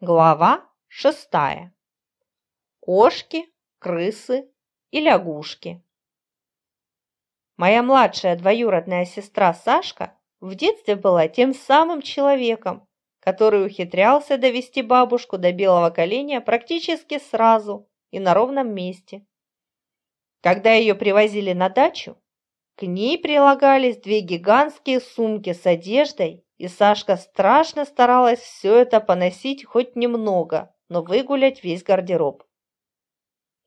Глава шестая. Кошки, крысы и лягушки. Моя младшая двоюродная сестра Сашка в детстве была тем самым человеком, который ухитрялся довести бабушку до белого коленя практически сразу и на ровном месте. Когда ее привозили на дачу, к ней прилагались две гигантские сумки с одеждой и Сашка страшно старалась все это поносить хоть немного, но выгулять весь гардероб.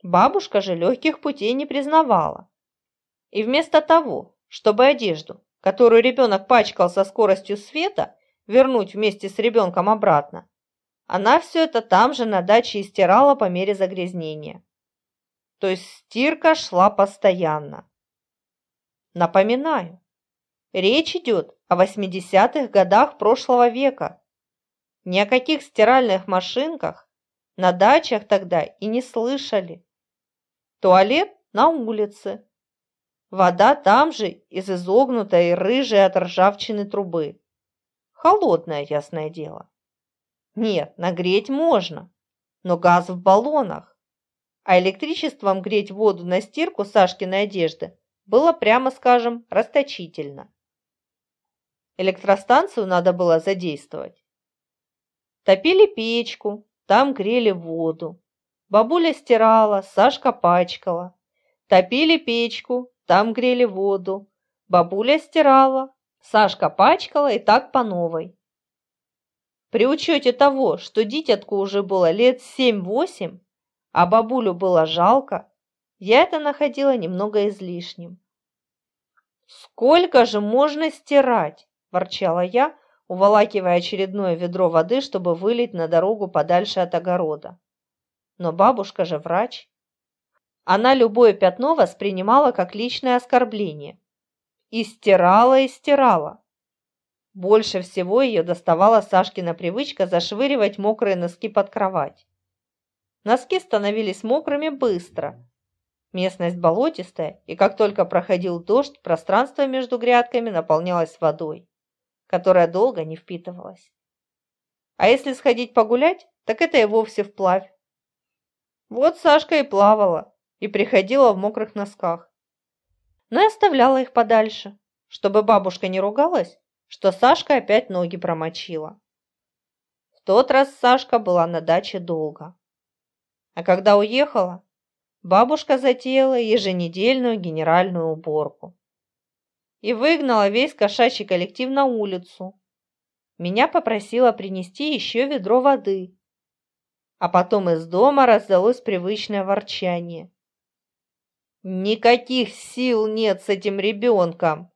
Бабушка же легких путей не признавала. И вместо того, чтобы одежду, которую ребенок пачкал со скоростью света, вернуть вместе с ребенком обратно, она все это там же на даче и стирала по мере загрязнения. То есть стирка шла постоянно. Напоминаю, Речь идет о 80-х годах прошлого века. Ни о каких стиральных машинках на дачах тогда и не слышали. Туалет на улице. Вода там же из изогнутой рыжей от ржавчины трубы. Холодное, ясное дело. Нет, нагреть можно, но газ в баллонах. А электричеством греть воду на стирку Сашкиной одежды было, прямо скажем, расточительно. Электростанцию надо было задействовать. Топили печку, там грели воду. Бабуля стирала, Сашка пачкала. Топили печку, там грели воду. Бабуля стирала, Сашка пачкала и так по новой. При учете того, что дитятку уже было лет семь-восемь, а бабулю было жалко, я это находила немного излишним. Сколько же можно стирать? – ворчала я, уволакивая очередное ведро воды, чтобы вылить на дорогу подальше от огорода. Но бабушка же врач. Она любое пятно воспринимала как личное оскорбление. И стирала, и стирала. Больше всего ее доставала Сашкина привычка зашвыривать мокрые носки под кровать. Носки становились мокрыми быстро. Местность болотистая, и как только проходил дождь, пространство между грядками наполнялось водой которая долго не впитывалась. А если сходить погулять, так это и вовсе вплавь. Вот Сашка и плавала, и приходила в мокрых носках. Но и оставляла их подальше, чтобы бабушка не ругалась, что Сашка опять ноги промочила. В тот раз Сашка была на даче долго. А когда уехала, бабушка затеяла еженедельную генеральную уборку и выгнала весь кошачий коллектив на улицу. Меня попросила принести еще ведро воды. А потом из дома раздалось привычное ворчание. Никаких сил нет с этим ребенком.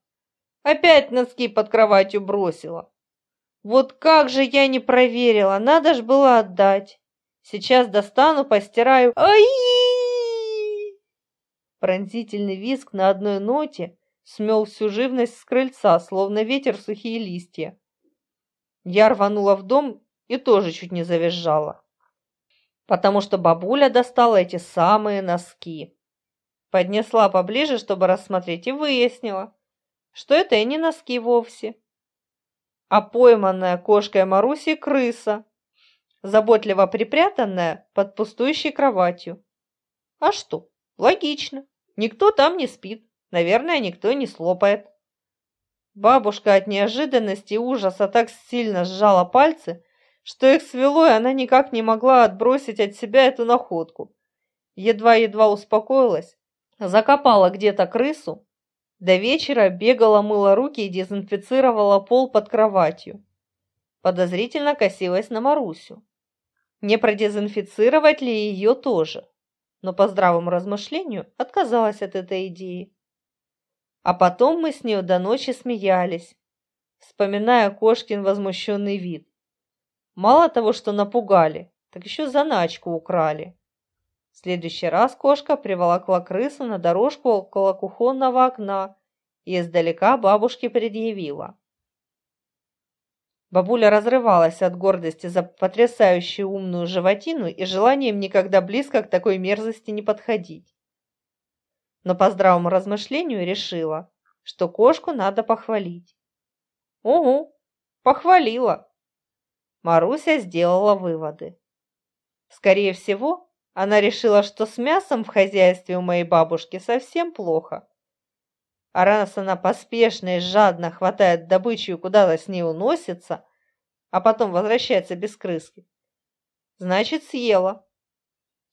Опять носки под кроватью бросила. Вот как же я не проверила, надо ж было отдать. Сейчас достану, постираю. Ай! Пронзительный визг на одной ноте смел всю живность с крыльца, словно ветер сухие листья. Я рванула в дом и тоже чуть не завизжала, потому что бабуля достала эти самые носки. Поднесла поближе, чтобы рассмотреть, и выяснила, что это и не носки вовсе, а пойманная кошкой Маруси крыса, заботливо припрятанная под пустующей кроватью. А что, логично, никто там не спит. Наверное, никто не слопает. Бабушка от неожиданности и ужаса так сильно сжала пальцы, что их свело, и она никак не могла отбросить от себя эту находку. Едва-едва успокоилась, закопала где-то крысу, до вечера бегала, мыла руки и дезинфицировала пол под кроватью. Подозрительно косилась на Марусю. Не продезинфицировать ли ее тоже? Но по здравому размышлению отказалась от этой идеи. А потом мы с нее до ночи смеялись, вспоминая Кошкин возмущенный вид. Мало того, что напугали, так еще заначку украли. В следующий раз кошка приволокла крысу на дорожку около кухонного окна и издалека бабушке предъявила. Бабуля разрывалась от гордости за потрясающую умную животину и желанием никогда близко к такой мерзости не подходить но по здравому размышлению решила, что кошку надо похвалить. Угу, похвалила. Маруся сделала выводы. Скорее всего, она решила, что с мясом в хозяйстве у моей бабушки совсем плохо. А раз она поспешно и жадно хватает добычу и куда-то с ней уносится, а потом возвращается без крыски, значит, съела.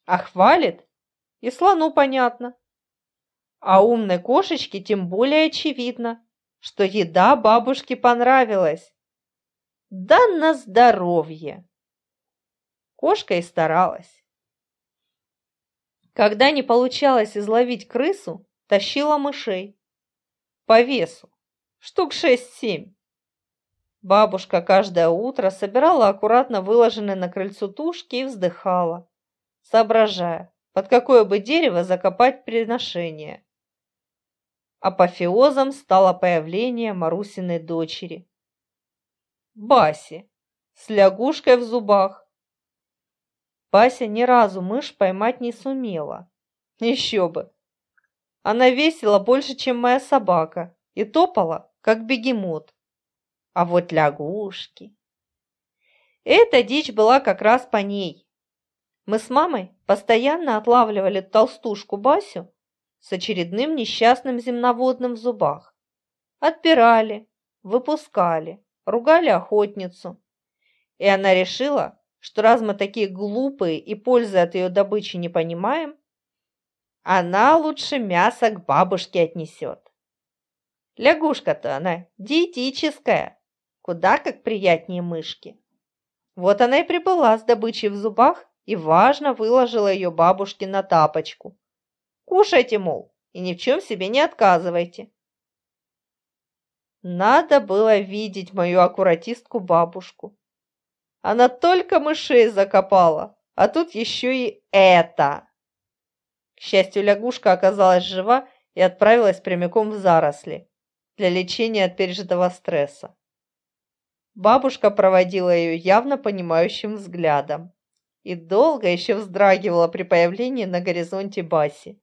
А хвалит, и слону понятно. А умной кошечке тем более очевидно, что еда бабушке понравилась. Да на здоровье! Кошка и старалась. Когда не получалось изловить крысу, тащила мышей. По весу. Штук шесть-семь. Бабушка каждое утро собирала аккуратно выложенные на крыльцо тушки и вздыхала, соображая, под какое бы дерево закопать приношение. Апофеозом стало появление Марусиной дочери. Баси с лягушкой в зубах. Бася ни разу мышь поймать не сумела. Еще бы. Она весила больше, чем моя собака, и топала, как бегемот. А вот лягушки... Эта дичь была как раз по ней. Мы с мамой постоянно отлавливали толстушку Басю с очередным несчастным земноводным в зубах. Отбирали, выпускали, ругали охотницу. И она решила, что раз мы такие глупые и пользы от ее добычи не понимаем, она лучше мясо к бабушке отнесет. Лягушка-то она диетическая, куда как приятнее мышки. Вот она и прибыла с добычей в зубах и важно выложила ее бабушке на тапочку. Кушайте, мол, и ни в чем себе не отказывайте. Надо было видеть мою аккуратистку-бабушку. Она только мышей закопала, а тут еще и это. К счастью, лягушка оказалась жива и отправилась прямиком в заросли для лечения от пережитого стресса. Бабушка проводила ее явно понимающим взглядом и долго еще вздрагивала при появлении на горизонте Баси.